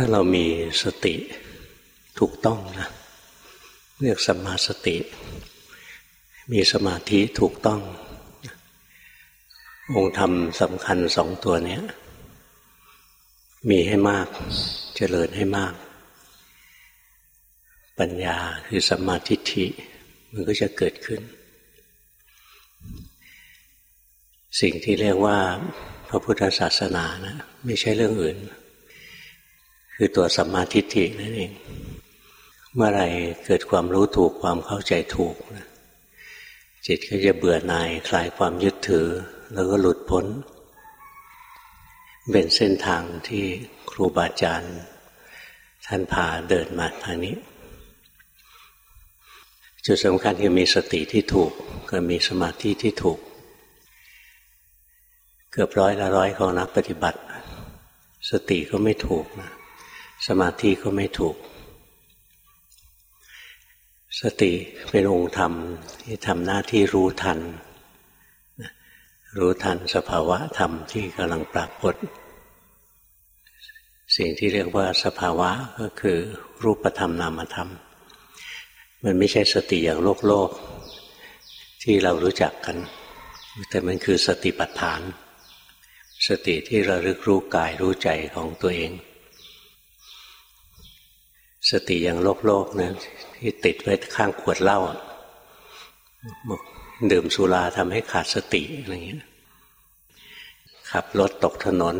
ถ้าเรามีสติถูกต้องนะเรียกสมาสติ มีสมาธิถูกต้อง องค์ธรรมสำคัญสองตัวนี้มีให้มากเจริญให้มาก ปัญญาคือสมาธิิมันก็จะเกิดขึ้น สิ่งที่เรียกว่าพระพุทธศาสนานะไม่ใช่เรื่องอื่น คือตัวสัมมาทิฏฐินั่นเอง เมื่อไรเกิดความรู้ถูกความเข้าใจถูกนะจิตก็จะเบื่อหน่ายคลายความยึดถือ แล้วก็หลุดพ้น เป็นเส้นทางที่ครูบาอาจารย์ท่านพาเดินมาทางนี้ จุดสำคัญคือมีสติที่ถูกก็มีสมาธิที่ถูก เกือบร้อยละร้อยของนักปฏิบัติ สติก็ไม่ถูกนะ สมาธิก็ไม่ถูก สติเป็นองค์ธรรมที่ทำหน้าที่รู้ทัน รู้ทันสภาวะธรรมที่กำลังปรากฏ สิ่งที่เรียกว่าสภาวะก็คือรูปธรรมนามธรรม มันไม่ใช่สติอย่างโลกโลก ที่เรารู้จักกัน แต่มันคือสติปัฏฐาน สติที่ระลึกรู้กายรู้ใจของตัวเอง สติอย่างโลกโลกนะที่ติดไว้ข้างขวดเหล้าดื่มสุราทำให้ขาดสติอะไรเงี้ยขับรถตกถนน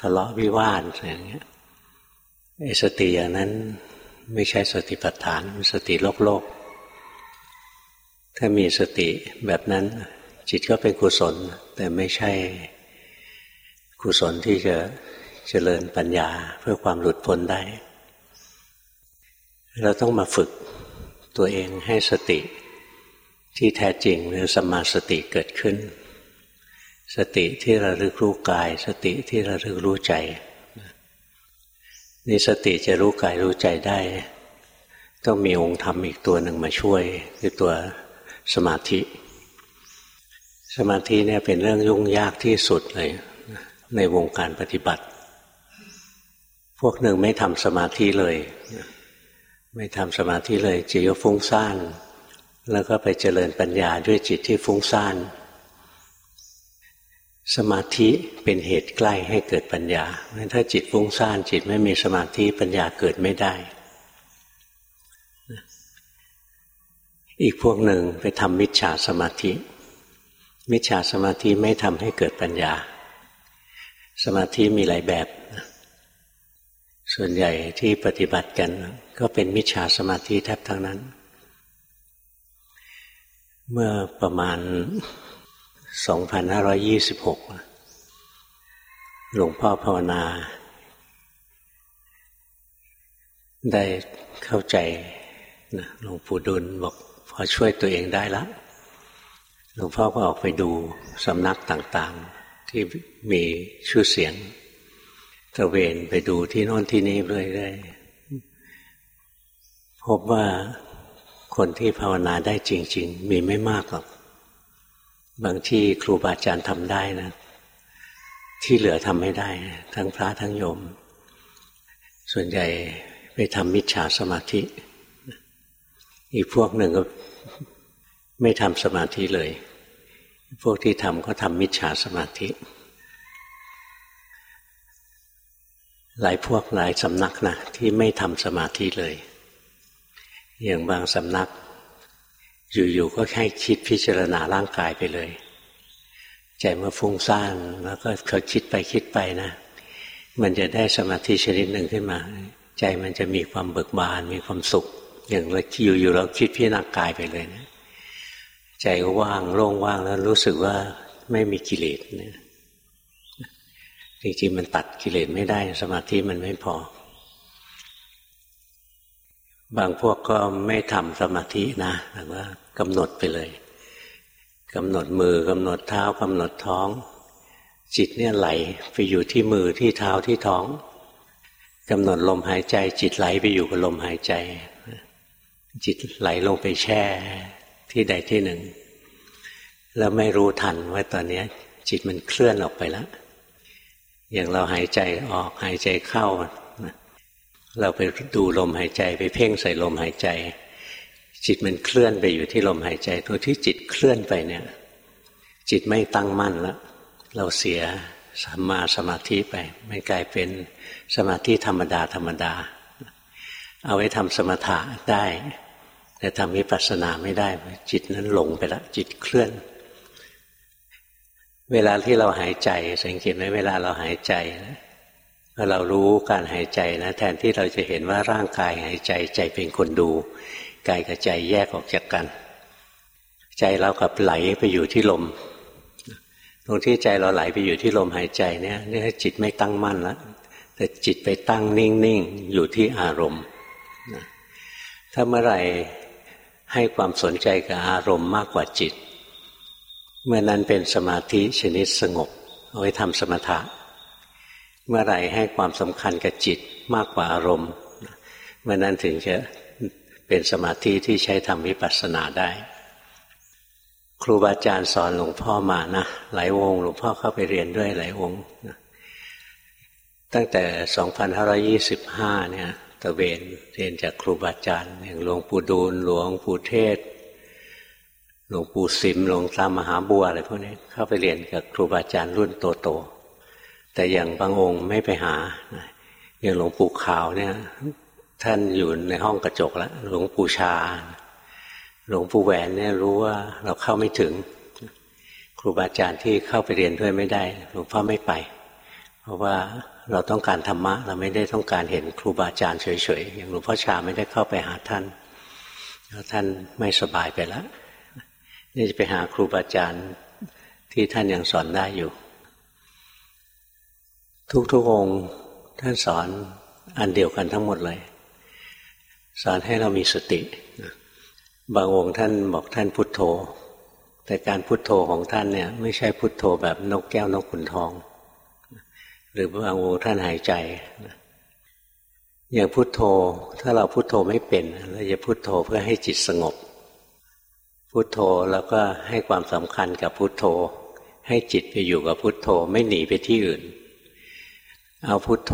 ทะเลาะวิวาทอะไรเงี้ยไอ้สติอย่างนั้นไม่ใช่สติปัฏฐานสติโลกโลก ถ้ามีสติแบบนั้น จิตก็เป็นกุศล แต่ไม่ใช่กุศลที่จะเจริญปัญญาเพื่อความหลุดพ้นได้ เราต้องมาฝึกตัวเองให้สติ ที่แท้จริงหรือสมาสติเกิดขึ้น สติที่ระลึกรู้กาย สติที่ระลึกรู้ใจนี่สติจะรู้กายรู้ใจได้ ต้องมีองค์ธรรมอีกตัวหนึ่งมาช่วยคือตัวสมาธิ สมาธิเนี่ยเป็นเรื่องยุ่งยากที่สุดเลย ในวงการปฏิบัติ พวกหนึ่งไม่ทำสมาธิเลย ไม่ทำสมาธิเลยจิตก็ฟุ้งซ่าน แล้วก็ไปเจริญปัญญาด้วยจิตที่ฟุ้งซ่าน สมาธิเป็นเหตุใกล้ให้เกิดปัญญาเพราะถ้าจิตฟุ้งซ่าน จิตไม่มีสมาธิปัญญาเกิดไม่ได้ อีกพวกหนึ่งไปทำมิจฉาสมาธิ มิจฉาสมาธิไม่ทำให้เกิดปัญญา สมาธิมีหลายแบบ ส่วนใหญ่ที่ปฏิบัติกัน ก็เป็นมิจฉาสมาธิแทบทั้งนั้น เมื่อประมาณ 2526 หลวงพ่อภาวนา ได้เข้าใจนะหลวงปู่ดุลบอกพอช่วยตัวเองได้แล้วหลวงพ่อก็ออกไปดูสำนักต่างๆ ที่มีชื่อเสียงตระเวนไปดูที่โน่นที่นี่เรื่อยๆ พบว่าคนที่ภาวนาได้จริง ๆ มีไม่มากหรอก บางที่ครูบาอาจารย์ทำได้นะ ที่เหลือทำไม่ได้ ทั้งพระทั้งโยม ส่วนใหญ่ไปทำมิจฉาสมาธิ อีกพวกหนึ่งก็ไม่ทำสมาธิเลย พวกที่ทำก็ทำมิจฉาสมาธิ หลายพวกหลายสำนักนะที่ไม่ทำสมาธิเลย อย่างบางสำนัก อยู่ๆก็แค่คิดพิจารณาร่างกายไปเลย ใจมาฟุ้งซ่านแล้วก็เคยคิดไปคิดไปนะ มันจะได้สมาธิชนิดหนึ่งขึ้นมา ใจมันจะมีความเบิกบานมีความสุข อย่างเราอยู่ๆเราคิดพิจารณากายไปเลยนะใจว่างโล่งว่างแล้วรู้สึกว่าไม่มีกิเลสเนี่ยจริงๆมันตัดกิเลสไม่ได้ สมาธิมันไม่พอ บางพวกก็ไม่ทำสมาธินะแต่ว่ากำหนดไปเลยกำหนดมือกำหนดเท้ากำหนดท้อง จิตเนี่ยไหลไปอยู่ที่มือที่เท้าที่ท้องกำหนดลมหายใจ จิตไหลไปอยู่กับลมหายใจ จิตไหลลงไปแช่ ที่ใดที่หนึ่ง แล้วไม่รู้ทันว่าตอนนี้จิตมันเคลื่อนออกไปแล้วอย่างเราหายใจออกหายใจเข้า เราไปดูลมหายใจไปเพ่งใส่ลมหายใจ จิตมันเคลื่อนไปอยู่ที่ลมหายใจ ตัวที่จิตเคลื่อนไปเนี่ย จิตไม่ตั้งมั่นแล้วเราเสียสัมมาสมาธิไปมันกลายเป็นสมาธิธรรมดาธรรมดา เอาไว้ทำสมถะได้ แต่ทำวิปัสสนาไม่ได้ จิตนั้นหลงไปแล้วจิตเคลื่อน เวลาที่เราหายใจ สังเกตไหมเวลาเราหายใจนะ เรารู้การหายใจนะแทนที่เราจะเห็นว่าร่างกายหายใจใจเป็นคนดูกายกับใจแยกออกจากกัน ใจเรากับไหลไปอยู่ที่ลม ตรงที่ใจเราไหลไปอยู่ที่ลมหายใจเนี่ยนี่จิตไม่ตั้งมั่นแล้วแต่จิตไปตั้งนิ่งๆอยู่ที่อารมณ์ถ้าเมื่อไหร่ให้ความสนใจกับอารมณ์มากกว่าจิต เมื่อนั้นเป็นสมาธิชนิดสงบ เอาไว้ทำสมถะ เมื่อไหร่ให้ความสำคัญกับจิตมากกว่าอารมณ์เมื่อนั้นถึงจะเป็นสมาธิที่ใช้ทำวิปัสสนาได้ ครูบาอาจารย์สอนหลวงพ่อมานะหลายวงหลวงพ่อเข้าไปเรียนด้วยหลายวงนะตั้งแต่ 2525 เนี่ยตะเวนเรียนจากครูบาอาจารย์อย่างหลวงปู่ดูลหลวงปู่เทศ หลวงปู่สิมหลวงตามหาบัวอะไรพวกนี้เข้าไปเรียนกับครูบาอาจารย์รุ่นโต แต่อย่างบางองค์ไม่ไปหาอย่างหลวงปู่ขาวเนี่ย ท่านอยู่ในห้องกระจกแล้วหลวงปู่ชา หลวงปู่แหวนเนี่ยรู้ว่าเราเข้าไม่ถึง ครูบาอาจารย์ที่เข้าไปเรียนด้วยไม่ได้ หลวงพ่อไม่ไป เพราะว่าเราต้องการธรรมะ เราไม่ได้ต้องการเห็นครูบาอาจารย์เฉยๆอย่างหลวงพ่อชาไม่ได้เข้าไปหาท่านแล้วท่านไม่สบายไปแล้วนี่จะไปหาครูบาอาจารย์ที่ท่านยังสอนได้อยู่ ทุกๆองค์ท่านสอนอันเดียวกันทั้งหมดเลย สอนให้เรามีสติ บางองค์ท่านบอกท่านพุทโธ แต่การพุทโธของท่านเนี่ย ไม่ใช่พุทโธแบบนกแก้วนกขุนทอง หรือบางองค์ท่านหายใจอย่างพุทโธ ถ้าเราพุทโธไม่เป็นเราจะพุทโธเพื่อให้จิตสงบ พุทโธแล้วก็ให้ความสำคัญกับพุทโธ ให้จิตไปอยู่กับพุทโธไม่หนีไปที่อื่น เอาพุทโธ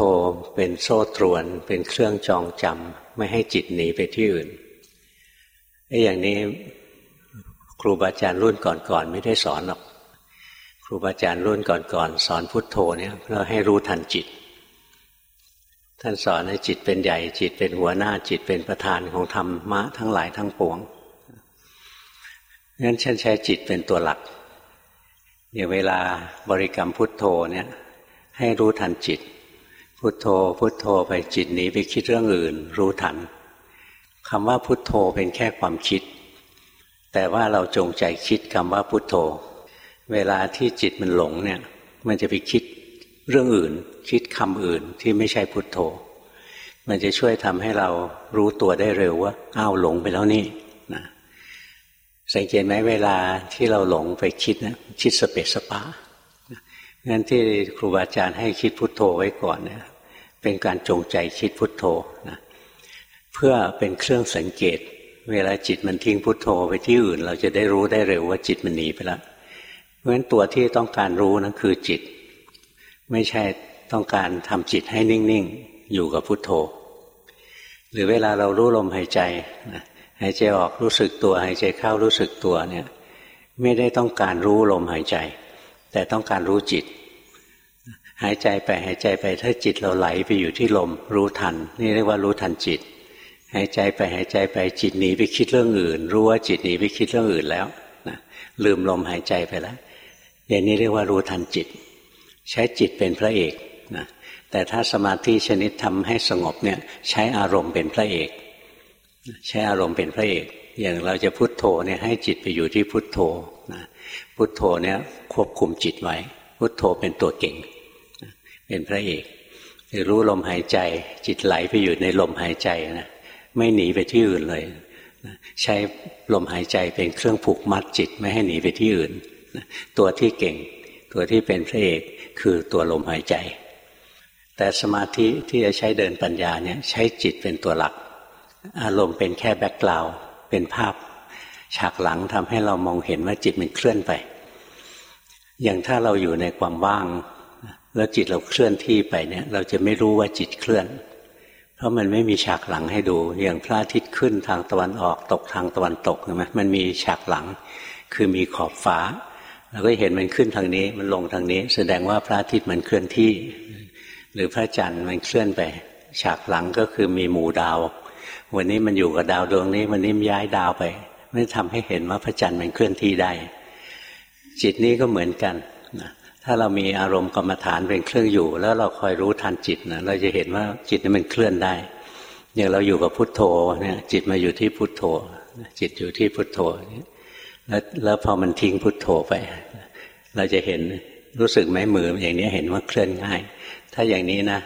เป็นโซ่ตรวน เป็นเครื่องจองจำไม่ให้จิตหนีไปที่อื่นไอ้อย่างนี้ครูบาอาจารย์รุ่นก่อนๆไม่ได้สอนหรอก ครูบาอาจารย์รุ่นก่อนๆสอนพุทโธเนี่ยเพื่อให้รู้ทันจิต ท่านสอนให้จิตเป็นใหญ่ จิตเป็นหัวหน้าจิตเป็นประธานของธรรมะทั้งหลายทั้งปวงงั้นฉันใช้จิตเป็นตัวหลักอย่างเวลาบริกรรมพุทโธเนี่ยให้รู้ทันจิต พุทโธ พุทโธไปจิตหนีไปคิดเรื่องอื่น รู้ทันคำว่าพุทโธเป็นแค่ความคิด แต่ว่าเราจงใจคิดคำว่าพุทโธ เวลาที่จิตมันหลงเนี่ย มันจะไปคิดเรื่องอื่น คิดคำอื่นที่ไม่ใช่พุทโธ มันจะช่วยทำให้เรารู้ตัวได้เร็วว่าอ้าวหลงไปแล้วนี่นะสังเกตไหมเวลาที่เราหลงไปคิดนะคิดสเปสสปางั้นที่ครูบาอาจารย์ให้คิดพุทโธไว้ก่อนเนี่ย เป็นการจงใจคิดพุทโธนะเพื่อเป็นเครื่องสังเกต เวลาจิตมันทิ้งพุทโธไปที่อื่น เราจะได้รู้ได้เร็วว่าจิตมันหนีไปแล้วเพราะฉะนั้นตัวที่ต้องการรู้นั้นคือจิต ไม่ใช่ต้องการทำจิตให้นิ่งๆ อยู่กับพุทโธ หรือเวลาเรารู้ลมหายใจหายใจออกรู้สึกตัวหายใจเข้ารู้สึกตัวเนี่ย ไม่ได้ต้องการรู้ลมหายใจ แต่ต้องการรู้จิต หายใจไปหายใจไปถ้าจิตเราไหลไปอยู่ที่ลม รู้ทัน นี่เรียกว่ารู้ทันจิต หายใจไปหายใจไปจิตหนีไปคิดเรื่องอื่น รู้ว่าจิตหนีไปคิดเรื่องอื่นแล้วนะลืมลมหายใจไปแล้วอย่างนี้เรียกว่ารู้ทันจิต ใช้จิตเป็นพระเอกนะแต่ถ้าสมาธิชนิดทำให้สงบเนี่ยใช้อารมณ์เป็นพระเอก ใช้อารมณ์เป็นพระเอก อย่างเราจะพุโทโธเนี่ยให้จิตไปอยู่ที่พุโทโธนะพุโทโธเนี่ยควบคุมจิตไว้ พุโทโธเป็นตัวเก่ง เป็นพระเอกรู้ลมหายใจ จิตไหลไปอยู่ในลมหายใจนะไม่หนีไปที่อื่นเลย ใช้ลมหายใจเป็นเครื่องผูกมัดจิตไม่ให้หนีไปที่อื่น ตัวที่เก่ง ตัวที่เป็นพระเอกคือตัวลมหายใจ แต่สมาธิที่จะใช้เดินปัญญาเนี่ยใช้จิตเป็นตัวหลัก อารมณ์เป็นแค่แบ็กกราวด์เป็นภาพ ฉากหลังทำให้เรามองเห็นว่าจิตมันเคลื่อนไป อย่างถ้าเราอยู่ในความว่าง แล้วจิตเราเคลื่อนที่ไปเนี่ย เราจะไม่รู้ว่าจิตเคลื่อน เพราะมันไม่มีฉากหลังให้ดู อย่างพระอาทิตย์ขึ้นทางตะวันออกตกทางตะวันตกใช่ไหมมันมีฉากหลัง คือมีขอบฟ้าเราก็เห็นมันขึ้นทางนี้มันลงทางนี้ แสดงว่าพระอาทิตย์มันเคลื่อนที่ หรือพระจันทร์มันเคลื่อนไป ฉากหลังก็คือมีหมู่ดาว วันนี้มันอยู่กับดาวดวงนี้วันนี้ย้ายดาวไปไม่ทำให้เห็นว่าพระจันทร์มันเคลื่อนที่ได้ จิตนี้ก็เหมือนกันนะ ถ้าเรามีอารมณ์กรรมฐานเป็นเครื่องอยู่ แล้วเราคอยรู้ทันจิตนะเราจะเห็นว่าจิตนี้มันเคลื่อนได้อย่างเราอยู่กับพุทโธเนี่ยจิตมาอยู่ที่พุทโธ จิตอยู่ที่พุทโธแล้วแล้วพอมันทิ้งพุทโธไป เราจะเห็นรู้สึกไหมมืออย่างนี้เห็นว่าเคลื่อนง่าย ถ้าอย่างนี้นะ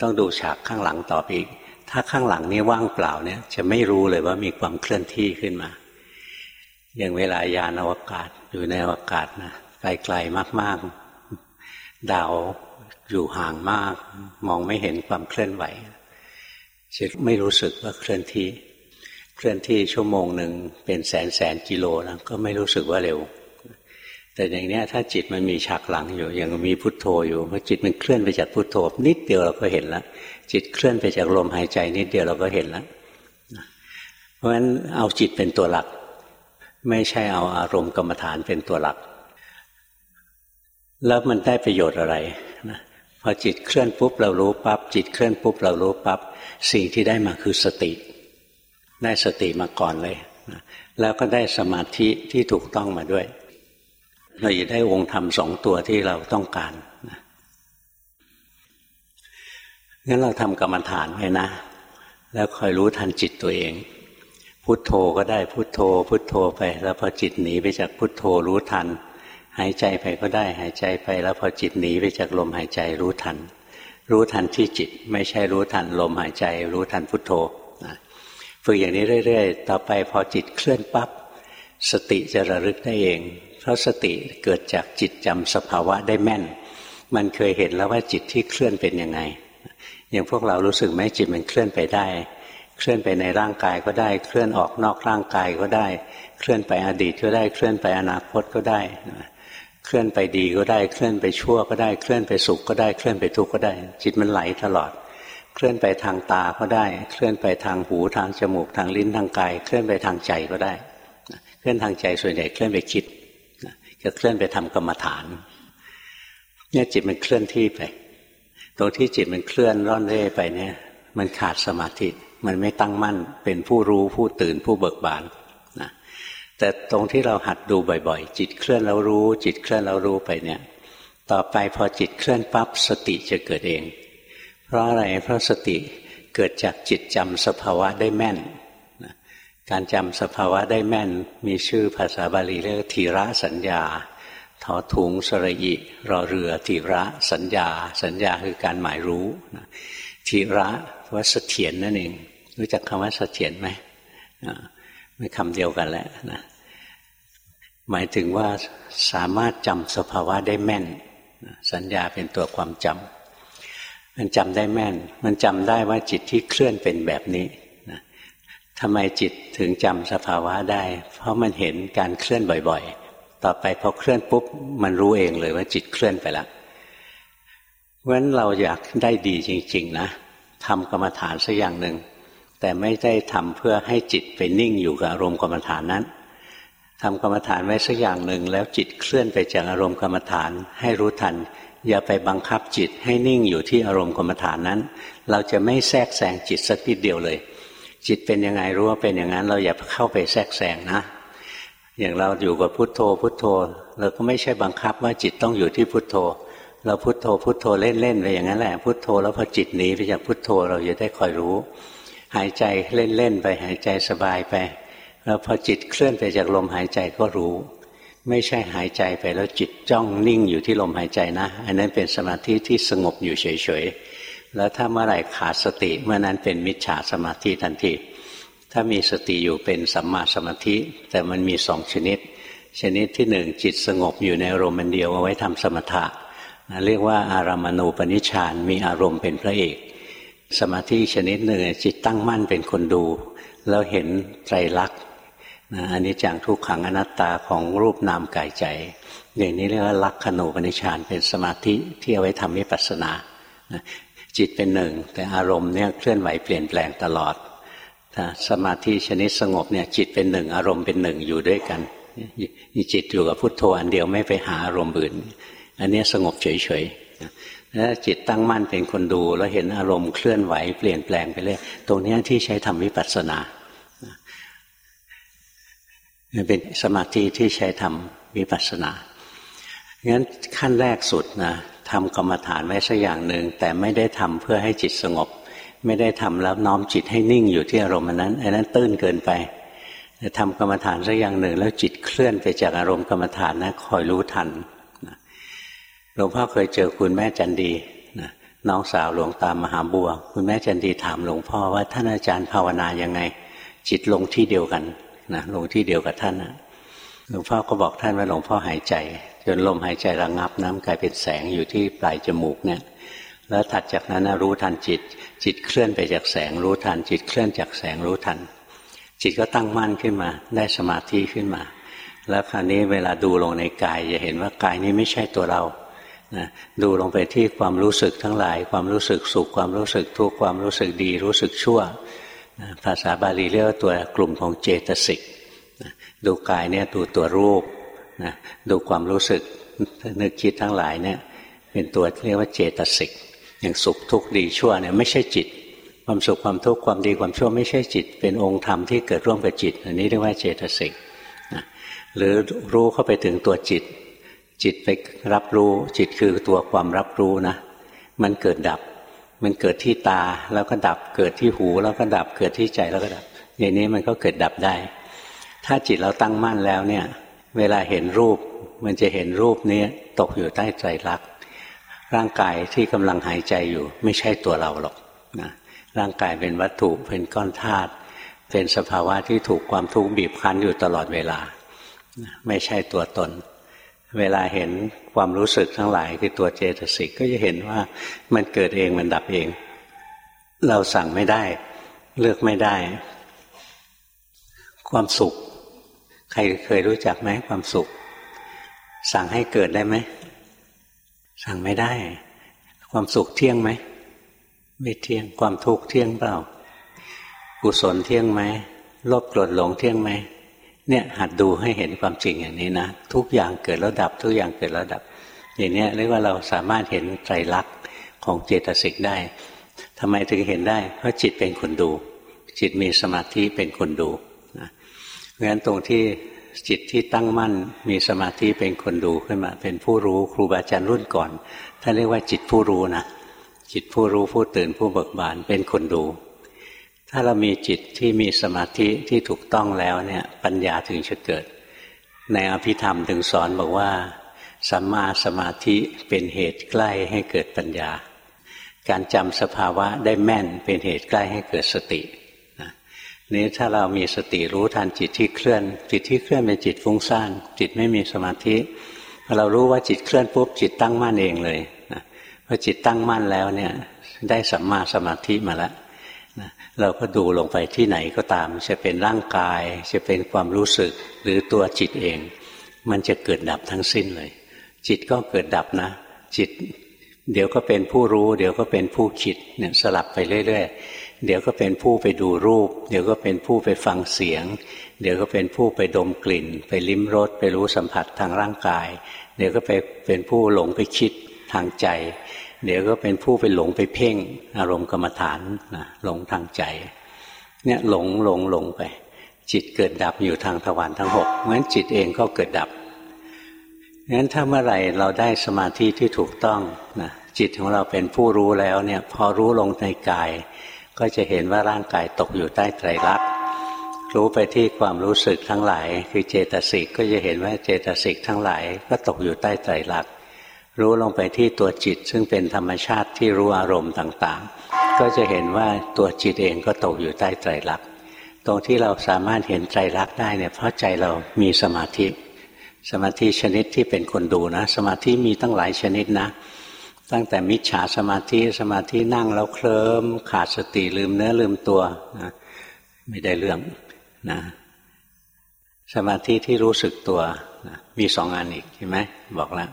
ต้องดูฉากข้างหลังต่อไปอีก ถ้าข้างหลังนี้ว่างเปล่าเนี่ย จะไม่รู้เลยว่ามีความเคลื่อนที่ขึ้นมา อย่างเวลายานอวกาศอยู่ในอวกาศนะ ไกลๆมาก ๆ ดาวอยู่ห่างมาก มองไม่เห็นความเคลื่อนไหวจะไม่รู้สึกว่าเคลื่อนที่ เคลื่อนที่ชั่วโมงหนึ่งเป็นแสนแสนกิโลนะก็ไม่รู้สึกว่าเร็ว แต่อย่างนี้ถ้าจิตมันมีฉากหลังอยู่อย่างมีพุทโธอยู่พอจิตมันเคลื่อนไปจากพุทโธ นิดเดียวเราก็เห็นแล้วจิตเคลื่อนไปจากลมหายใจนิดเดียวเราก็เห็นแล้วเพราะฉะนั้นเอาจิตเป็นตัวหลัก ไม่ใช่เอาอารมณ์กรรมฐานเป็นตัวหลัก แล้วมันได้ประโยชน์อะไรนะพอจิตเคลื่อนปุ๊บเรารู้ปับ๊บจิตเคลื่อนปุ๊บเรารู้ปับ๊บสิ่งที่ได้มาคือสติ ได้สติมาก่อนเลยนะแล้วก็ได้สมาธิที่ถูกต้องมาด้วยเราจะได้องค์ธรรมสองตัวที่เราต้องการนะงั้นเราทำกรรมฐานไว้นะ แล้วคอยรู้ทันจิตตัวเอง พุโทโธก็ได้พุโทโธ พุโทโธไป แล้วพอจิตหนีไปจากพุโทโธรู้ทัน หายใจไปก็ได้หายใจไป แล้วพอจิตหนีไปจากลมหายใจรู้ทัน รู้ทันที่จิตไม่ใช่รู้ทันลมหายใจ รู้ทันพุทโธนะฝึกอย่างนี้เรื่อย ๆ ต่อไปพอจิตเคลื่อนปับ๊บสติจะระลึกได้เอง เพราะสติเกิดจากจิตจำสภาวะได้แม่น มันเคยเห็นแล้วว่าจิตที่เคลื่อนเป็นยังไง อย่างพวกเรารู้สึกไหมจิตมันเคลื่อนไปได้ เคลื่อนไปในร่างกายก็ได้ เคลื่อนออกนอกร่างกายก็ได้ เคลื่อนไปอดีตก็ได้ เคลื่อนไปอนาคตก็ได้ เคลื่อนไปดีก็ได้เคลื่อนไปชั่วก็ได้เคลื่อนไปสุขก็ได้เคลื่อนไปทุกข์ก็ได้ จิตมันไหลตลอด เคลื่อนไปทางตาก็ได้ เคลื่อนไปทางหูทางจมูกทางลิ้นทางกาย เคลื่อนไปทางใจก็ได้ เคลื่อนทางใจส่วนใหญ่เคลื่อนไปคิดจะเคลื่อนไปทำกรรมฐานเนี่ยจิตมันเคลื่อนที่ไปตรงที่จิตมันเคลื่อนร่อนเร่ไปเนี่ย มันขาดสมาธิมันไม่ตั้งมั่นเป็นผู้รู้ผู้ตื่นผู้เบิกบาน แต่ตรงที่เราหัดดูบ่อยๆ จิตเคลื่อนแล้วรู้ จิตเคลื่อนแล้วรู้ไปเนี่ย ต่อไปพอจิตเคลื่อนปั๊บสติจะเกิดเอง เพราะอะไรเพราะสติเกิดจากจิตจำสภาวะได้แม่นการจำสภาวะได้แม่น มีชื่อภาษาบาลีเรียกทีระสัญญาถอถุงสระอิรอเรือทีระสัญญา สัญญาคือการหมายรู้ทีระว่าเสถียรนนั่นเอง รู้จักคำว่าเสถียรไหม คำเดียวกันแหละนะหมายถึงว่าสามารถจำสภาวะได้แม่น สัญญาเป็นตัวความจำมันจำได้แม่น มันจำได้ว่าจิตที่เคลื่อนเป็นแบบนี้นะทำไมจิตถึงจำสภาวะได้ เพราะมันเห็นการเคลื่อนบ่อยๆ ต่อไปพอเคลื่อนปุ๊บ มันรู้เองเลยว่าจิตเคลื่อนไปแล้วเพราะฉะนั้นเราอยากได้ดีจริง ๆ นะทำกรรมฐานสักอย่างหนึ่ง แต่ไม่ได้ทำเพื่อให้จิตไปนิ่งอยู่กับอารมณ์กรรมฐานนั้นทำกรรมฐานไว้สักอย่างหนึ่ง แล้วจิตเคลื่อนไปจากอารมณ์กรรมฐานให้รู้ทัน อย่าไปบังคับจิตให้นิ่งอยู่ที่อารมณ์กรรมฐานนั้น เราจะไม่แทรกแซงจิตสักนิดเดียวเลย จิตเป็นยังไงรู้ว่าเป็นอย่างนั้น เราอย่าเข้าไปแทรกแซงนะ อย่างเราอยู่กับพุทโธ พุทโธ เราก็ไม่ใช่บังคับว่าจิตต้องอยู่ที่พุทโธ เราพุทโธพุทโธเล่นๆไปอย่างนั้นแหละพุทโธแล้วพอจิตหนีไปจากพุทโธเราจะได้คอยรู้ หายใจเล่นๆไปหายใจสบายไป แล้วพอจิตเคลื่อนไปจากลมหายใจก็รู้ ไม่ใช่หายใจไปแล้วจิตจ้องนิ่งอยู่ที่ลมหายใจนะ อันนั้นเป็นสมาธิที่สงบอยู่เฉยๆแล้วถ้าเมื่อไหร่ขาดสติเมื่อนั้นเป็นมิจฉาสมาธิทันที ถ้ามีสติอยู่เป็นสัมมาสมาธิ แต่มันมีสองชนิด ชนิดที่หนึ่งจิตสงบอยู่ในอารมณ์เดียวเอาไว้ทำสมถะเรียกว่าอารามณูปนิชานมีอารมณ์เป็นพระเอก สมาธิชนิดหนึ่งจิตตั้งมั่นเป็นคนดู แล้วเห็นไตรลักษณ์นะอันนี้จังทุกขังอนัตตาของรูปนามกายใจ อย่างนี้เรียกว่าลักขณูปนิชานเป็นสมาธิที่เอาไว้ทำวิปัสสนาจิตเป็นหนึ่ง แต่อารมณ์เนี่ยเคลื่อนไหวเปลี่ยนแปลงตลอดสมาธิชนิดสงบเนี่ยจิตเป็นหนึ่ง อารมณ์เป็นหนึ่งอยู่ด้วยกันจิตอยู่กับพุทโธอันเดียวไม่ไปหาอารมณ์อื่น อันนี้สงบเฉยๆ แล้วจิตตั้งมั่นเป็นคนดู แล้วเห็นอารมณ์เคลื่อนไหวเปลี่ยนแปลงไปเรื่อยตรงนี้ที่ใช้ทำวิปัสสนาเป็นสมาธิที่ใช้ทำวิปัสสนางั้นขั้นแรกสุดนะทำกรรมฐานไว้สักอย่างหนึ่งแต่ไม่ได้ทำเพื่อให้จิตสงบ ไม่ได้ทำแล้วน้อมจิตให้นิ่งอยู่ที่อารมณ์นั้นอันนั้นตื้นเกินไปทำกรรมฐานสักอย่างหนึ่ง แล้วจิตเคลื่อนไปจากอารมณ์กรรมฐานนะคอยรู้ทัน หลวงพ่อเคยเจอคุณแม่จันดีนะน้องสาวหลวงตามมหาบัว คุณแม่จันดีถามหลวงพ่อว่าท่านอาจารย์ภาวนายังไง จิตลงที่เดียวกันนะลงที่เดียวกับท่านนะหลวงพ่อก็บอกท่านว่าหลวงพ่อหายใจ จนลมหายใจระงับน้ำกลายเป็นแสงอยู่ที่ปลายจมูกเนี่ยแล้วถัดจากนั้นรู้ทันจิต จิตเคลื่อนไปจากแสงรู้ทัน จิตเคลื่อนจากแสงรู้ทัน จิตก็ตั้งมั่นขึ้นมา ได้สมาธิขึ้นมา แล้วคราวนี้เวลาดูลงในกายจะเห็นว่ากายนี้ไม่ใช่ตัวเรา นะดูลงไปที่ความรู้สึกทั้งหลาย ความรู้สึกสุขความรู้สึกทุกข์ความรู้สึกดี รู้สึกชั่วนะภาษาบาลีเรียกว่าตัวกลุ่มของเจตสิกนะดูกายเนี่ยดูตัวรูปนะดูความรู้สึกนึกคิดทั้งหลายเนี่ยเป็นตัวเรียกว่าเจตสิกอย่างสุขทุกข์ดีชั่วเนี่ยไม่ใช่จิต ความสุขความทุกข์ความดีความชั่วไม่ใช่จิต เป็นองค์ธรรมที่เกิดร่วมกับจิต อันนี้เรียกว่าเจตสิกนะหรือรู้เข้าไปถึงตัวจิต จิตไปรับรู้จิตคือตัวความรับรู้นะ มันเกิดดับ มันเกิดที่ตาแล้วก็ดับ เกิดที่หูแล้วก็ดับเกิดที่ใจแล้วก็ดับ อย่างนี้มันก็เกิดดับได้ ถ้าจิตเราตั้งมั่นแล้วเนี่ย เวลาเห็นรูป มันจะเห็นรูปนี้ตกอยู่ใต้ใจรัก ร่างกายที่กำลังหายใจอยู่ ไม่ใช่ตัวเราหรอกนะร่างกายเป็นวัตถุเป็นก้อนธาตุเป็นสภาวะที่ถูกความทุกข์บีบคั้นอยู่ตลอดเวลา ไม่ใช่ตัวตน เวลาเห็นความรู้สึกทั้งหลายคือตัวเจตสิกก็จะเห็นว่ามันเกิดเองมันดับเอง เราสั่งไม่ได้ เลือกไม่ได้ ความสุข ใครเคยรู้จักไหมความสุข สั่งให้เกิดได้ไหม สั่งไม่ได้ ความสุขเที่ยงไหมไม่เที่ยงความทุกข์เที่ยงเปล่า กุศลเที่ยงไหมโลภโกรธหลงเที่ยงไหม เนี่ยหัดดูให้เห็นความจริงอย่างนี้นะทุกอย่างเกิดแล้วดับ ทุกอย่างเกิดแล้วดับ อย่างนี้เรียกว่าเราสามารถเห็นไตรลักษณ์ของเจตสิกได้ทำไมถึงเห็นได้ เพราะจิตเป็นคนดู จิตมีสมาธิเป็นคนดูราะฉะนั้นตรงที่จิตที่ตั้งมั่นมีสมาธิเป็นคนดูขึ้นมา เป็นผู้รู้ครูบาอาจารย์รุ่นก่อนท่านเรียกว่าจิตผู้รู้นะจิตผู้รู้ผู้ตื่นผู้เบิกบานเป็นคนดู ถ้าเรามีจิตที่มีสมาธิที่ถูกต้องแล้วเนี่ยปัญญาถึงจะเกิด ในอภิธรรมถึงสอนบอกว่าสัมมาสมาธิเป็นเหตุใกล้ให้เกิดปัญญา การจำสภาวะได้แม่นเป็นเหตุใกล้ให้เกิดสตินี้ถ้าเรามีสติรู้ทันจิตที่เคลื่อน จิตที่เคลื่อนเป็นจิตฟุ้งซ่านจิตไม่มีสมาธิพอเรารู้ว่าจิตเคลื่อนปุ๊บจิตตั้งมั่นเองเลยนะพอจิตตั้งมั่นแล้วเนี่ยได้สัมมาสมาธิมาแล้ว เราก็ดูลงไปที่ไหนก็ตาม จะเป็นร่างกาย จะเป็นความรู้สึกหรือตัวจิตเอง มันจะเกิดดับทั้งสิ้นเลย จิตก็เกิดดับนะ จิต เดี๋ยวก็เป็นผู้รู้ เดี๋ยวก็เป็นผู้คิดเนี่ยสลับไปเรื่อยๆ เดี๋ยวก็เป็นผู้ไปดูรูป เดี๋ยวก็เป็นผู้ไปฟังเสียง เดี๋ยวก็เป็นผู้ไปดมกลิ่น ไปลิ้มรสไปรู้สัมผัสทางร่างกาย เดี๋ยวก็ไปเป็นผู้หลงไปคิดทางใจ เดี๋ยวก็เป็นผู้ไปหลงไปเพ่งอารมณ์กรรมฐานนะหลงทางใจ เนี่ยหลงหลงหลงไป จิตเกิดดับอยู่ทางทวารทั้งหกเพราะฉะนั้นจิตเองก็เกิดดับงั้นถ้าเมื่อไหร่เราได้สมาธิที่ถูกต้องนะจิตของเราเป็นผู้รู้แล้วเนี่ยพอรู้ลงในกาย ก็จะเห็นว่าร่างกายตกอยู่ใต้ไตรลักษณ์รู้ไปที่ความรู้สึกทั้งหลาย คือเจตสิกก็จะเห็นว่าเจตสิกทั้งหลาย ก็ตกอยู่ใต้ไตรลักษณ์ รู้ลงไปที่ตัวจิต ซึ่งเป็นธรรมชาติที่รู้อารมณ์ต่างๆ ก็จะเห็นว่าตัวจิตเองก็ตกอยู่ใต้ไตรลักษณ์ตรงที่เราสามารถเห็นไตรลักษณ์ได้เนี่ยเพราะใจเรามีสมาธิ สมาธิชนิดที่เป็นคนดูนะ สมาธิมีตั้งหลายชนิดนะ ตั้งแต่มิจฉาสมาธิสมาธินั่งแล้วเคลิ้มขาดสติลืมเนื้อลืมตัวนะไม่ได้เรื่องนะสมาธิที่รู้สึกตัวนะมีสองอันอีกใช่ไหมบอกแล้ว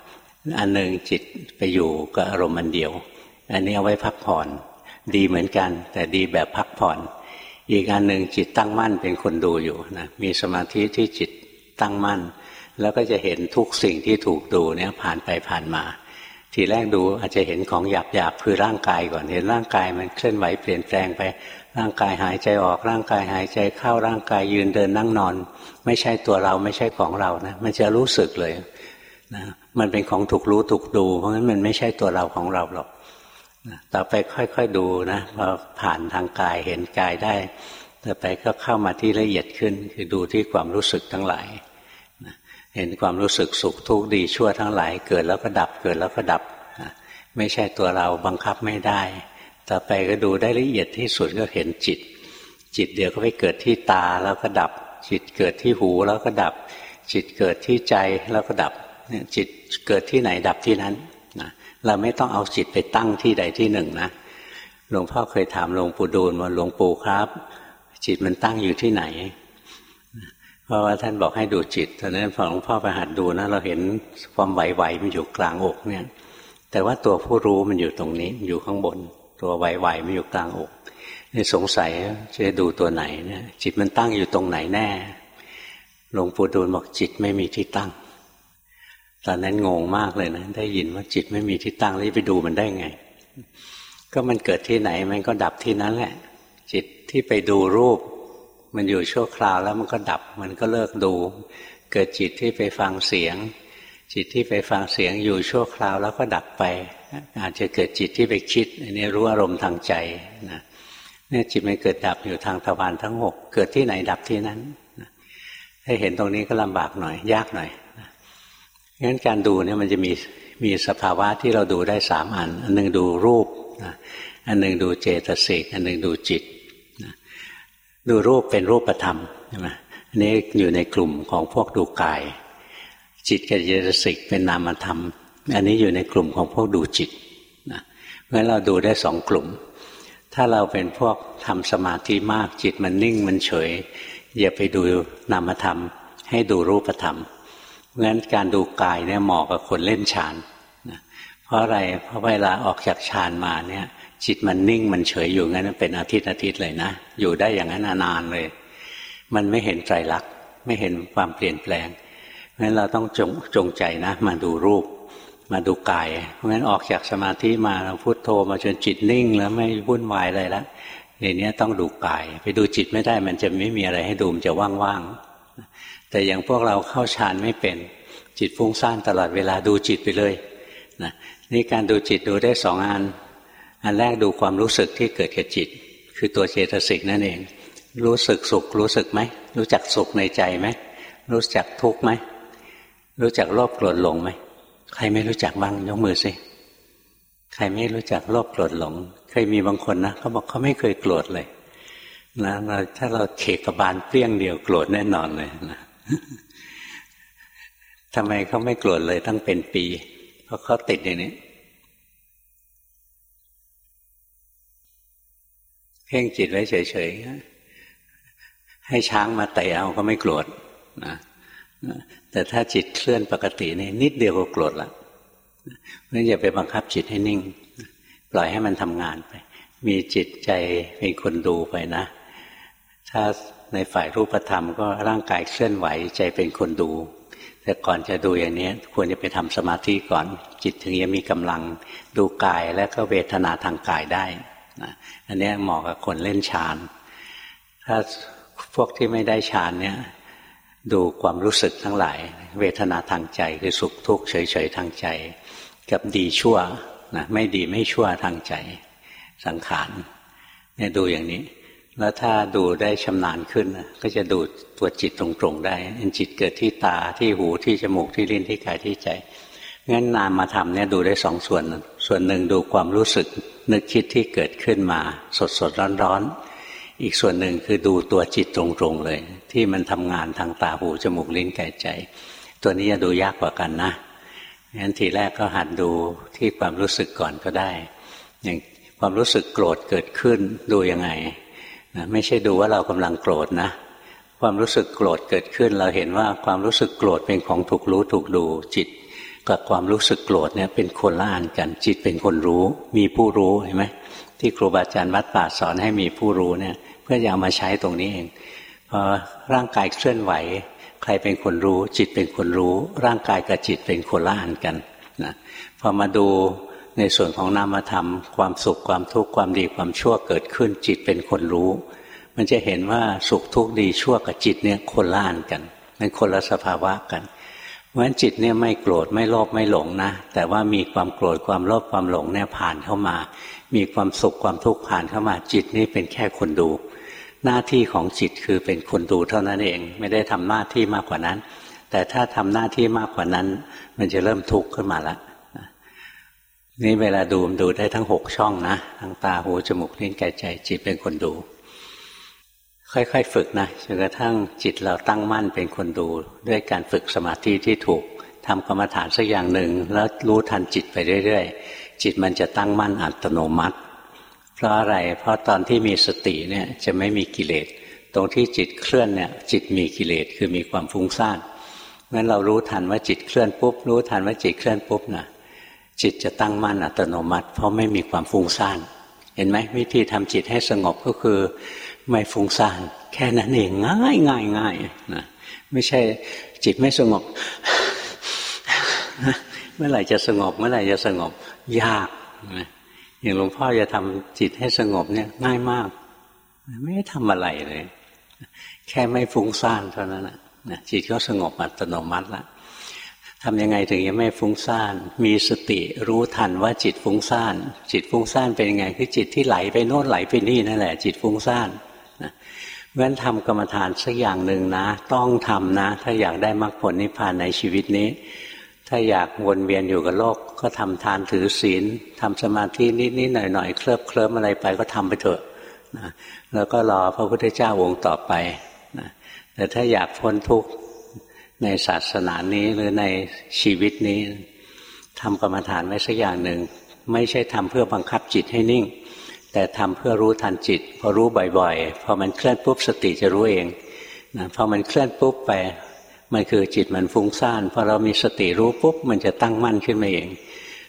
อันหนึ่งจิตไปอยู่กับอารมณ์อันเดียว อันนี้เอาไว้พักผ่อน ดีเหมือนกัน แต่ดีแบบพักผ่อน อีกอันหนึ่งจิตตั้งมั่นเป็นคนดูอยู่นะมีสมาธิที่จิตตั้งมั่น แล้วก็จะเห็นทุกสิ่งที่ถูกดูเนี่ยผ่านไปผ่านมา ทีแรกดูอาจจะเห็นของหยาบหยาบคือร่างกายก่อนเห็นร่างกายมันเคลื่อนไหวเปลี่ยนแปลงไปร่างกายหายใจออกร่างกายหายใจเข้าร่างกายยืนเดินนั่งนอน ไม่ใช่ตัวเราไม่ใช่ของเรานะมันจะรู้สึกเลยนะ มันเป็นของถูกรู้ถูกดู เพราะงั้นมันไม่ใช่ตัวเราของเราหรอกต่อไปค่อยๆดูนะพอผ่านทางกายเห็นกายได้ ต่อไปก็เข้ามาที่ละเอียดขึ้น คือดูที่ความรู้สึกทั้งหลายเห็นความรู้สึกสุขทุกข์ดีชั่วทั้งหลาย เกิดแล้วก็ดับเกิดแล้วก็ดับ ไม่ใช่ตัวเราบังคับไม่ได้ ต่อไปก็ดูได้ละเอียดที่สุดก็เห็นจิต จิตเดียวก็ไปเกิดที่ตาแล้วก็ดับ จิตเกิดที่หูแล้วก็ดับ จิตเกิดที่ใจแล้วก็ดับ จิตเกิดที่ไหนดับที่นั้นนะเราไม่ต้องเอาจิตไปตั้งที่ใดที่หนึ่งนะหลวงพ่อเคยถามหลวงปู่ดูลว่าหลวงปู่ครับ จิตมันตั้งอยู่ที่ไหน เพราะว่าท่านบอกให้ดูจิตตอนนั้นพอหลวงพ่อไปหัดดูนะเราเห็นความไหวๆมันอยู่กลางอกเนี่ย แต่ว่าตัวผู้รู้มันอยู่ตรงนี้อยู่ข้างบน ตัวไหวๆมันอยู่กลางอกนี่สงสัยจะดูตัวไหนเนี่ยจิตมันตั้งอยู่ตรงไหนแน่หลวงปู่ดูลบอกจิตไม่มีที่ตั้ง ตอนนั้นงงมากเลยนะ ได้ยินว่าจิตไม่มีที่ตั้งแล้วไปดูมันได้ไง ก็มันเกิดที่ไหนมันก็ดับที่นั้นแหละ จิตที่ไปดูรูป มันอยู่ชั่วคราวแล้วมันก็ดับ มันก็เลิกดู เกิดจิตที่ไปฟังเสียง จิตที่ไปฟังเสียงอยู่ชั่วคราวแล้วก็ดับไป อาจจะเกิดจิตที่ไปคิด อันนี้รู้อารมณ์ทางใจนะเนี่ยจิตมันเกิดดับอยู่ทางทวารทั้งหกเกิดที่ไหนดับที่นั้นถ้าเห็นตรงนี้ก็ลำบากหน่อย ยากหน่อย งั้นการดูเนี่ยมันจะมีมีสภาวะที่เราดูได้สามอัน อันหนึ่งดูรูปอันหนึ่งดูเจตสิกอันหนึ่งดูจิตดูรูปเป็นรูปธรรมใช่ไหมอันนี้อยู่ในกลุ่มของพวกดูกาย จิตกับเจตสิกเป็นนามธรรม อันนี้อยู่ในกลุ่มของพวกดูจิตนะเพราะฉะนั้นเราดูได้สองกลุ่ม ถ้าเราเป็นพวกทำสมาธิมากจิตมันนิ่งมันเฉย อย่าไปดูนามธรรม ให้ดูรูปธรรม งั้นการดูกายเนี่ยเหมาะกับคนเล่นฌานนะเพราะอะไรเพราะเวลาออกจากฌานมาเนี่ย จิตมันนิ่งมันเฉยอยู่งั้นเป็นอาทิตย์อาทิตย์เลยนะ อยู่ได้อย่างนั้นนานเลย มันไม่เห็นไตรลักษณ์ไม่เห็นความเปลี่ยนแปลงงั้นเราต้องจงจงใจนะ มาดูรูป มาดูกาย เพราะงั้นออกจากสมาธิมาเราพุโทโธมาจนจิตนิ่งแล้วไม่วุ่นวายอะไรแล้วเดี๋ยวนี้ต้องดูกาย ไปดูจิตไม่ได้มันจะไม่มีอะไรให้ดูมันจะว่างๆ แต่อย่างพวกเราเข้าฌานไม่เป็น จิตฟุ้งซ่านตลอดเวลาดูจิตไปเลยนะนี่การดูจิตดูได้สองอัน อันแรกดูความรู้สึกที่เกิดกับจิต คือตัวเจตสิกนั่นเอง รู้สึกสุขรู้สึกไหมรู้จักสุขในใจไหมรู้จักทุกข์ไหมรู้จักโลภโกรธหลงไหมใครไม่รู้จักบ้างยกมือสิใครไม่รู้จักโลภโกรธหลง เคยมีบางคนนะเขาบอกเขาไม่เคยโกรธเลยนะเราถ้าเราเขกบาลเปรี้ยงเดียวโกรธแน่นอนเลยนะ ทำไมเขาไม่โกรธเลยตั้งเป็นปี เพราะเขาติดอย่างนี้เพ่งจิตไว้เฉยๆ ให้ช้างมาเตะเอาก็ไม่โกรธนะแต่ถ้าจิตเคลื่อนปกตินี่นิดเดียวก็โกรธละเพราะอย่าไปบังคับจิตให้นิ่ง ปล่อยให้มันทำงานไป มีจิตใจเป็นคนดูไปนะ ถ้าในฝ่ายรูปธรรมก็ร่างกายเคลื่อนไหวใจเป็นคนดู แต่ก่อนจะดูอย่างนี้ควรจะไปทำสมาธิก่อน จิตถึงจะมีกำลังดูกายและก็เวทนาทางกายได้นะอันนี้เหมาะกับคนเล่นฌานถ้าพวกที่ไม่ได้ฌานเนี่ยดูความรู้สึกทั้งหลาย เวทนาทางใจคือสุขทุกข์เฉยๆทางใจ กับดีชั่วนะไม่ดีไม่ชั่วทางใจสังขารเนี่ยดูอย่างนี้ แล้วถ้าดูได้ชำนาญขึ้นก็จะดูตัวจิตตรงๆได้จิตเกิดที่ตาที่หูที่จมูกที่ลิ้นที่กายที่ใจงั้นนามมาทำเนี่ยดูได้สองส่วน ส่วนหนึ่งดูความรู้สึก นึกคิดที่เกิดขึ้นมา สดสดร้อนร้อนอีกส่วนหนึ่งคือดูตัวจิตตรงๆเลย ที่มันทำงานทางตาหูจมูกลิ้นกายใจ ตัวนี้จะดูยากกว่ากันนะงั้นทีแรกก็หัดดูที่ความรู้สึกก่อนก็ได้ อย่างความรู้สึกโกรธเกิดขึ้นดูยังไง ไม่ใช่ดูว่าเรากำลังโกรธนะความรู้สึกโกรธเกิดขึ้น เราเห็นว่าความรู้สึกโกรธเป็นของถูกรู้ถูกดูจิต กับความรู้สึกโกรธเนี่ยเป็นคนละอันกันจิตเป็นคนรู้ มีผู้รู้เห็นไหมที่ครูบาอาจารย์วัดป่าสอนให้มีผู้รู้เนี่ย เพื่อจะเอามาใช้ตรงนี้เองพอร่างกายเคลื่อนไหว ใครเป็นคนรู้ จิตเป็นคนรู้ ร่างกายกับจิตเป็นคนละอันกันนะพอมาดู ในส่วนของนามธรรม ความสุขความทุกข์ความดีความชั่วเกิดขึ้นจิตเป็นคนรู้ มันจะเห็นว่าสุขทุกข์ดีชั่วกับจิตเนี่ยคนละอันกันเป็นคนละสภาวะกันเพราะฉะนั้นจิตเนี่ยไม่โกรธไม่โลภไม่หลงนะ แต่ว่ามีความโกรธความโลภความหลงเนี่ยผ่านเข้ามา มีความสุขความทุกข์ผ่านเข้ามาจิตนี่เป็นแค่คนดู หน้าที่ของจิตคือเป็นคนดูเท่านั้นเอง ไม่ได้ทำหน้าที่มากกว่านั้น แต่ถ้าทำหน้าที่มากกว่านั้น มันจะเริ่มทุกข์ขึ้นมาแล้ว นี่เวลาดูมดูได้ทั้งหกช่องนะทั้งตาหูจมูกลิ้นกายใจจิตเป็นคนดู ค่อยๆ ฝึกนะจนกระทั่งจิตเราตั้งมั่นเป็นคนดู ด้วยการฝึกสมาธิที่ถูกทำกรรมฐานสักอย่างหนึ่ง แล้วรู้ทันจิตไปเรื่อยๆ จิตมันจะตั้งมั่นอัตโนมัติ เพราะอะไรเพราะตอนที่มีสติเนี่ยจะไม่มีกิเลสตรงที่จิตเคลื่อนเนี่ยจิตมีกิเลสคือมีความฟุ้งซ่านงั้นเรารู้ทันว่าจิตเคลื่อนปุ๊บรู้ทันว่าจิตเคลื่อนปุ๊บนะ จิตจะตั้งมั่นอัตโนมัติ เพราะไม่มีความฟุ้งซ่าน เห็นไหมวิธีทำจิตให้สงบก็คือไม่ฟุ้งซ่าน แค่นั้นเองง่ายง่ายง่ายนะไม่ใช่จิตไม่สงบ เมื่อไหร่จะสงบ เมื่อไหร่จะสงบยากนะอย่างหลวงพ่อจะทำจิตให้สงบเนี่ยง่ายมาก ไม่ได้ทำอะไรเลย แค่ไม่ฟุ้งซ่านเท่านั้นนะจิตก็สงบอัตโนมัติแล้ว ทำยังไงถึงจะไม่ฟุ้งซ่าน มีสติรู้ทันว่าจิตฟุ้งซ่าน จิตฟุ้งซ่านเป็นยังไง คือจิตที่ไหลไปโน่นไหลไปนี่นั่นแหละ จิตฟุ้งซ่านนะเพราะฉะนั้นทำกรรมฐานสักอย่างหนึ่งนะ ต้องทำนะ ถ้าอยากได้มรรคผลนิพพานในชีวิตนี้ ถ้าอยากวนเวียนอยู่กับโลก ก็ทำทานถือศีลทำสมาธินิดๆหน่อยๆเคลิบเคลิ้มอะไรไปก็ทำไปเถอะนะแล้วก็รอพระพุทธเจ้าองค์ต่อไปนะแต่ถ้าอยากพ้นทุกข์ ในศาสนานี้หรือในชีวิตนี้ทำกรรมฐานไว้สักอย่างหนึ่ง ไม่ใช่ทำเพื่อบังคับจิตให้นิ่ง แต่ทำเพื่อรู้ทันจิต พอรู้บ่อยๆ พอมันเคลื่อนปุ๊บสติจะรู้เองนะพอมันเคลื่อนปุ๊บไป มันคือจิตมันฟุ้งซ่านพอเรามีสติรู้ปุ๊บมันจะตั้งมั่นขึ้นมาเอง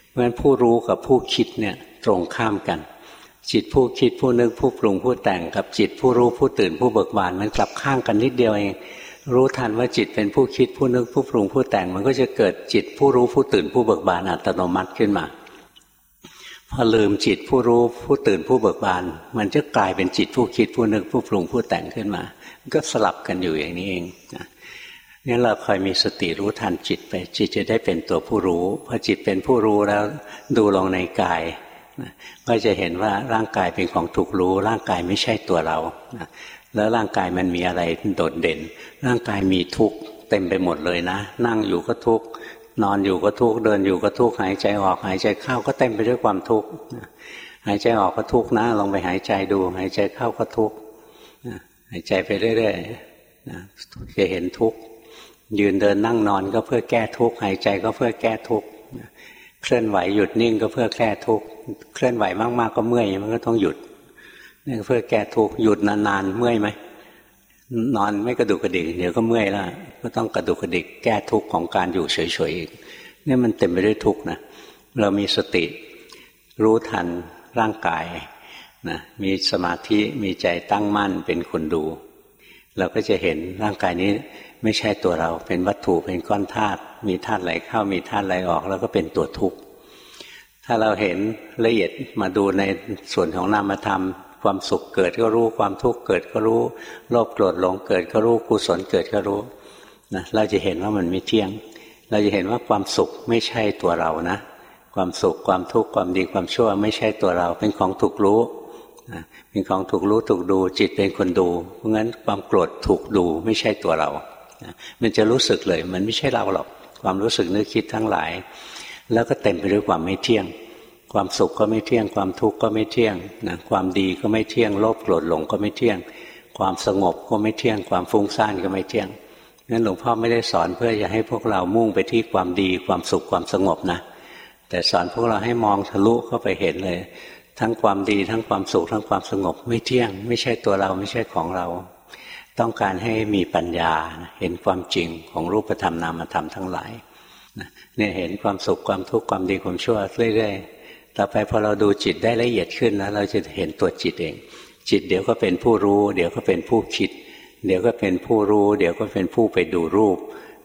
เพราะฉะนั้นผู้รู้กับผู้คิดเนี่ยตรงข้ามกัน จิตผู้คิดผู้นึกผู้ปรุงผู้แต่งกับจิตผู้รู้ผู้ตื่นผู้เบิกบานมันกลับข้างกันนิดเดียวเอง รู้ทันว่าจิตเป็นผู้คิดผู้นึกผู้ปรุงผู้แต่ง มันก็จะเกิดจิตผู้รู้ผู้ตื่นผู้เบิกบานอัตโนมัติขึ้นมา พอลืมจิตผู้รู้ผู้ตื่นผู้เบิกบาน มันจะกลายเป็นจิตผู้คิดผู้นึกผู้ปรุงผู้แต่งขึ้นมา ก็สลับกันอยู่อย่างนี้เองนะงั้นเราคอยมีสติรู้ทันจิตไป จิตจะได้เป็นตัวผู้รู้พอจิตเป็นผู้รู้แล้วดูลงในกายก็จะเห็นว่าร่างกายเป็นของถูกรู้ ร่างกายไม่ใช่ตัวเรา แล้วร่างกายมันมีอะไรโดดเด่น ร่างกายมีทุกข์เต็มไปหมดเลยนะ นั่งอยู่ก็ทุกข์นอนอยู่ก็ทุกข์เดินอยู่ก็ทุกข์หายใจออกหายใจเข้าก็เต็มไปด้วยความทุกข์หายใจออกก็ทุกข์นะลองไปหายใจดู หายใจเข้าก็ทุกข์หายใจไปเรื่อยๆจะเห็นทุกข์ยืนเดินนั่งนอนก็เพื่อแก้ทุกข์หายใจก็เพื่อแก้ทุกข์เคลื่อนไหวหยุดนิ่งก็เพื่อแก้ทุกข์เคลื่อนไหวมากๆก็เมื่อยมันก็ต้องหยุด เพื่อแก้ทุกข์หยุดนานๆเมื่อยไหมนอนไม่กระดุกกระดิกเดี๋ยวก็เมื่อยแล้วก็ต้องกระดุกกระดิกแก้ทุกข์ของการอยู่เฉยๆอีกนี่มันเต็มไปด้วยทุกข์นะเรามีสติรู้ทันร่างกายนะมีสมาธิมีใจตั้งมั่นเป็นคนดู เราก็จะเห็นร่างกายนี้ไม่ใช่ตัวเราเป็นวัตถุเป็นก้อนธาตุมีธาตุไหลเข้ามีธาตุไหลออก แล้วก็เป็นตัวทุกข์ถ้าเราเห็นละเอียดมาดูในส่วนของนามธรรม ความสุขเกิดก็รู้ความทุกข์เกิดก็รู้โลภโกรธหลงเกิดก็รู้กุศลเกิดก็รู้นะเราจะเห็นว่ามันไม่เที่ยง เราจะเห็นว่าความสุขไม่ใช่ตัวเรานะ ความสุขความทุกข์ความดีความชั่ว ไม่ใช่ตัวเรา เป็นของถูกรู้เป็นของถูกรู้ถูกดูจิตเป็นคนดู เพราะงั้นความโกรธถูกดูไม่ใช่ตัวเรา มันจะรู้สึกเลย มันไม่ใช่เราหรอกความรู้สึกนึกคิดทั้งหลาย แล้วก็เต็มไปด้วยความไม่เที่ยง ความสุขก็ไม่เที่ยง ความทุกข์ก็ไม่เที่ยงนะความดีก็ไม่เที่ยงโลภโกรธหลงก็ไม่เที่ยง ความสงบก็ไม่เที่ยง ความฟุ้งซ่านก็ไม่เที่ยงนั้นหลวงพ่อไม่ได้สอนเพื่อจะให้พวกเรามุ่งไปที่ความดีความสุขความสงบนะ แต่สอนพวกเราให้มองทะลุเข้าไปเห็นเลย ทั้งความดีทั้งความสุขทั้งความสงบไม่เที่ยง ไม่ใช่ตัวเราไม่ใช่ของเรา ต้องการให้มีปัญญาเห็นความจริงของรูปธรรมนามธรรมทั้งหลายเนี่ยเห็นความสุขความทุกข์ความดีความชั่วเรื่อยๆ ต่อไปพอเราดูจิตได้ละเอียดขึ้นแล้วเราจะเห็นตัวจิตเอง จิตเดี๋ยวก็เป็นผู้รู้ เดี๋ยวก็เป็นผู้คิด เดี๋ยวก็เป็นผู้รู้ เดี๋ยวก็เป็นผู้ไปดูรูป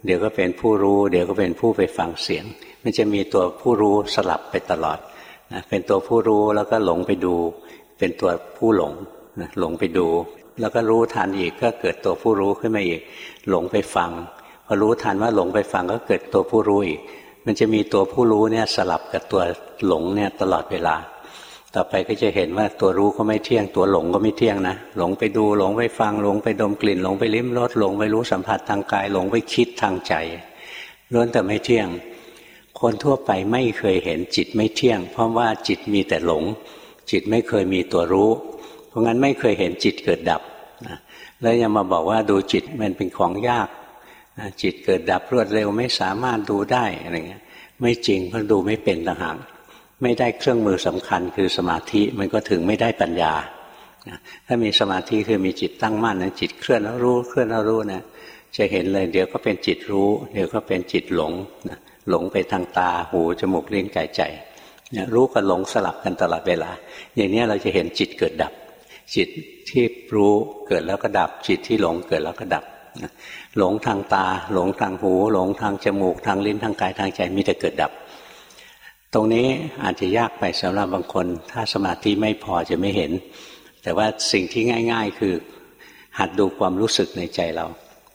เดี๋ยวก็เป็นผู้รู้ เดี๋ยวก็เป็นผู้ไปฟังเสียง มันจะมีตัวผู้รู้สลับไปตลอดนะเป็นตัวผู้รู้แล้วก็หลงไปดู เป็นตัวผู้หลงนะหลงไปดู แล้วก็รู้ทันอีกก็เกิดตัวผู้รู้ขึ้นมาอีก หลงไปฟังพอรู้ทันว่าหลงไปฟังก็เกิดตัวผู้รู้อีก มันจะมีตัวผู้รู้เนี่ยสลับกับตัวหลงเนี่ยตลอดเวลา ต่อไปก็จะเห็นว่าตัวรู้ก็ไม่เที่ยง ตัวหลงก็ไม่เที่ยงนะ หลงไปดูหลงไปฟังหลงไปดมกลิ่น หลงไปลิ้มรสหลงไปรู้สัมผัสทางกาย หลงไปคิดทางใจล้วนแต่ไม่เที่ยง คนทั่วไปไม่เคยเห็นจิตไม่เที่ยง เพราะว่าจิตมีแต่หลง จิตไม่เคยมีตัวรู้ เพราะงั้นไม่เคยเห็นจิตเกิดดับนะแล้วยังมาบอกว่าดูจิตมันเป็นของยาก จิตเกิดดับรวดเร็วไม่สามารถดูได้อะไรเงี้ยไม่จริงเพราะดูไม่เป็นต่างหากไม่ได้เครื่องมือสำคัญคือสมาธิมันก็ถึงไม่ได้ปัญญาถ้ามีสมาธิคือมีจิตตั้งมั่นนะจิตเคลื่อนแล้วรู้เคลื่อนแล้วรู้นะจะเห็นเลยเดี๋ยวก็เป็นจิตรู้ เดี๋ยวก็เป็นจิตหลงนะหลงไปทางตาหูจมูกลิ้นกายใจรู้กับหลงสลับกันตลอดเวลา อย่างนี้เราจะเห็นจิตเกิดดับ จิตที่รู้เกิดแล้วก็ดับ จิตที่หลงเกิดแล้วก็ดับ หลงทางตา หลงทางหู หลงทางจมูก ทางลิ้นทางกายทางใจมีแต่เกิดดับ ตรงนี้อาจจะยากไปสำหรับบางคน ถ้าสมาธิไม่พอจะไม่เห็น แต่ว่าสิ่งที่ง่าย ๆ คือ หัดดูความรู้สึกในใจเรา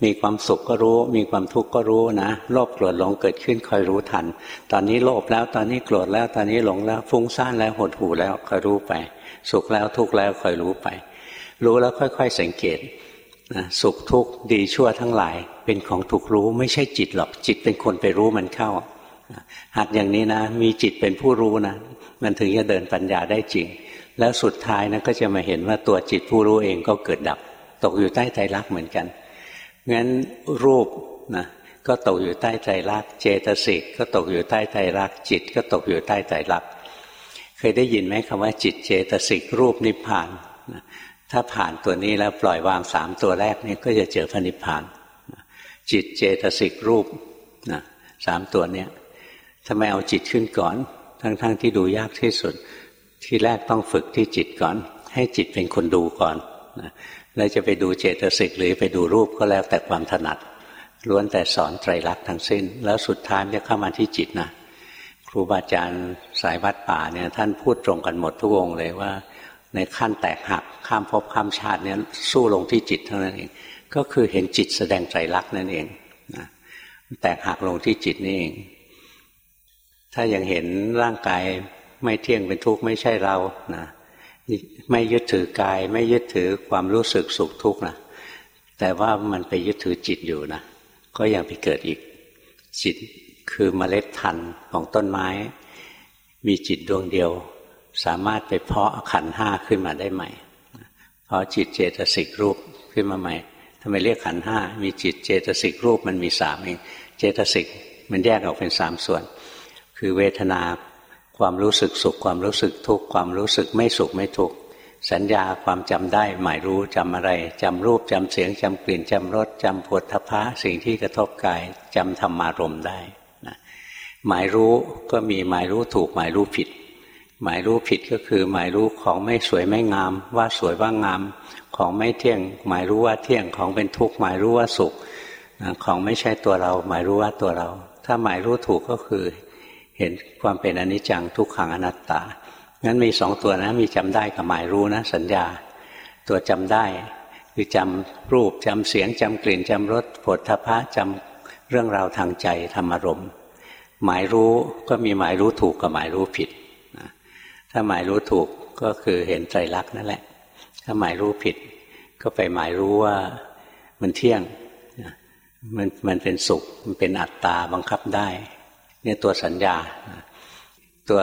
มีความสุขก็รู้ มีความทุกข์ก็รู้นะโลภโกรธหลงเกิดขึ้นคอยรู้ทัน ตอนนี้โลภแล้วตอนนี้โกรธแล้วตอนนี้หลงแล้วฟุ้งซ่านแล้วหดหู่แล้วคอยรู้ไป สุขแล้วทุกข์แล้วคอยรู้ไป รู้แล้วค่อย ๆ สังเกต นะสุขทุกข์ดีชั่วทั้งหลาย เป็นของถูกรู้ไม่ใช่จิตหรอกจิตเป็นคนไปรู้มันเข้าหัดอย่างนี้นะ มีจิตเป็นผู้รู้นะ มันถึงจะเดินปัญญาได้จริง แล้วสุดท้ายนะก็จะมาเห็นว่าตัวจิตผู้รู้เองก็เกิดดับ ตกอยู่ใต้ใจรักเหมือนกันงั้นรูปนะก็ตกอยู่ใต้ใจรักเจตสิกก็ตกอยู่ใต้ใจรักจิตก็ตกอยู่ใต้ใจรัก เคยได้ยินไหมคำว่าจิตเจตสิกรูปนิพพาน ถ้าผ่านตัวนี้แล้วปล่อยวางสามตัวแรกนี้ก็จะเจอพระนิพพาน จิตเจตสิกรูปนะสามตัวเนี้ยทำไมเอาจิตขึ้นก่อน ทั้งๆทที่ดูยากที่สุด ที่แรกต้องฝึกที่จิตก่อน ให้จิตเป็นคนดูก่อนนะแล้วจะไปดูเจตสิกหรือไปดูรูปก็แล้วแต่ความถนัด ล้วนแต่สอนไตรลักษณ์ทั้งสิ้น แล้วสุดท้ายจะเข้ามาที่จิตนะครูบาอาจารย์สายวัดป่าเนี่ยท่านพูดตรงกันหมดทุกองเลยว่า ในขั้นแตกหักข้ามภพข้ามชาติเนี่ยสู้ลงที่จิตเท่านั้นเอง ก็คือเห็นจิตแสดงใจรักนั่นเองนะแตกหักลงที่จิตนี่เอง ถ้ายังเห็นร่างกายไม่เที่ยงเป็นทุกข์ไม่ใช่เรานะไม่ยึดถือกาย ไม่ยึดถือความรู้สึกสุขทุกข์นะแต่ว่ามันไปยึดถือจิตอยู่นะก็ยังไปเกิดอีก จิตคือเมล็ดพันของต้นไม้ มีจิตดวงเดียว สามารถไปเพาะขันห้าขึ้นมาได้ใหม่เพราะจิตเจตสิกรูปขึ้นมาใหม่ทำไมเรียกขันห้ามีจิตเจตสิกรูปมันมีสามเองเจตสิกมันแยกออกเป็นสามส่วน คือเวทนาความรู้สึกสุข ความรู้สึกทุกข์ความรู้สึกไม่สุขไม่ทุกข์สัญญาความจำได้หมายรู้จำอะไรจำรูปจำเสียงจำกลิ่นจำรสจำผดทพะสิ่งที่กระทบกายจำธรรมารมได้นะหมายรู้ก็มีหมายรู้ถูกหมายรู้ผิด หมายรู้ผิดก็คือ หมายรู้ของไม่สวยไม่งาม ว่าสวยว่างาม ของไม่เที่ยง หมายรู้ว่าเที่ยงของเป็นทุกข์หมายรู้ว่าสุขของไม่ใช่ตัวเรา หมายรู้ว่าตัวเรา ถ้าหมายรู้ถูกก็คือ เห็นความเป็นอนิจจังทุกขังอนัตตางั้นมีสองตัวนะมีจำได้กับหมายรู้นะสัญญา ตัวจำได้คือจำรูปจำเสียงจำกลิ่นจำรสผลทพะจำเรื่องราวทางใจธรรมารมหมายรู้ก็มีหมายรู้ถูกกับหมายรู้ผิด ถ้าหมายรู้ถูกก็คือเห็นใจรักนั่นแหละ ถ้าหมายรู้ผิด ก็ไปหมายรู้ว่ามันเที่ยง มันมันเป็นสุข มันเป็นอัตตาบังคับได้ เนี่ยตัวสัญญา ตัว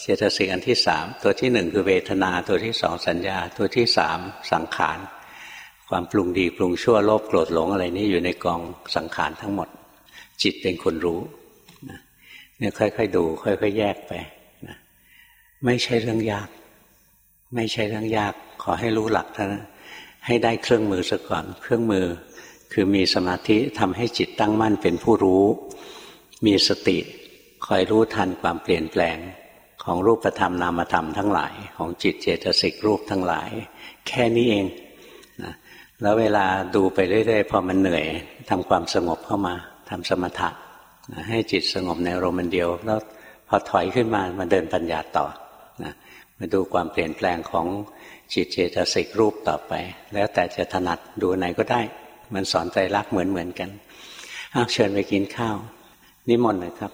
เจตสิกอันที่สามตัวที่หนึ่งคือเวทนาตัวที่สองสัญญา ตัวที่สามสังขาร ความปรุงดีปรุงชั่วโลภโกรธหลงอะไรนี้อยู่ในกองสังขารทั้งหมด จิตเป็นคนรู้เนี่ยค่อยๆดู ค่อยๆแยกไป ไม่ใช่เรื่องยาก ไม่ใช่เรื่องยาก ขอให้รู้หลักเท่านั้นให้ได้เครื่องมือซะก่อน เครื่องมือคือมีสมาธิทำให้จิตตั้งมั่นเป็นผู้รู้ มีสติคอยรู้ทันความเปลี่ยนแปลงของรูปธรรมนามธรรมทั้งหลาย ของจิตเจตสิกรูปทั้งหลาย แค่นี้เองนะแล้วเวลาดูไปเรื่อยๆพอมันเหนื่อยทำความสงบเข้ามาทำสมถะนะให้จิตสงบในอารมณ์เดียว แล้วพอถอยขึ้นมามาเดินปัญญาต่อ นะมาดูความเปลี่ยนแปลงของจิตเจตสิกรูปต่อไป แล้วแต่จะถนัดดูไหนก็ได้ มันสอนใจรักเหมือนเหมือนกันอ้าเชิญไปกินข้าว นิมนต์เลยครับ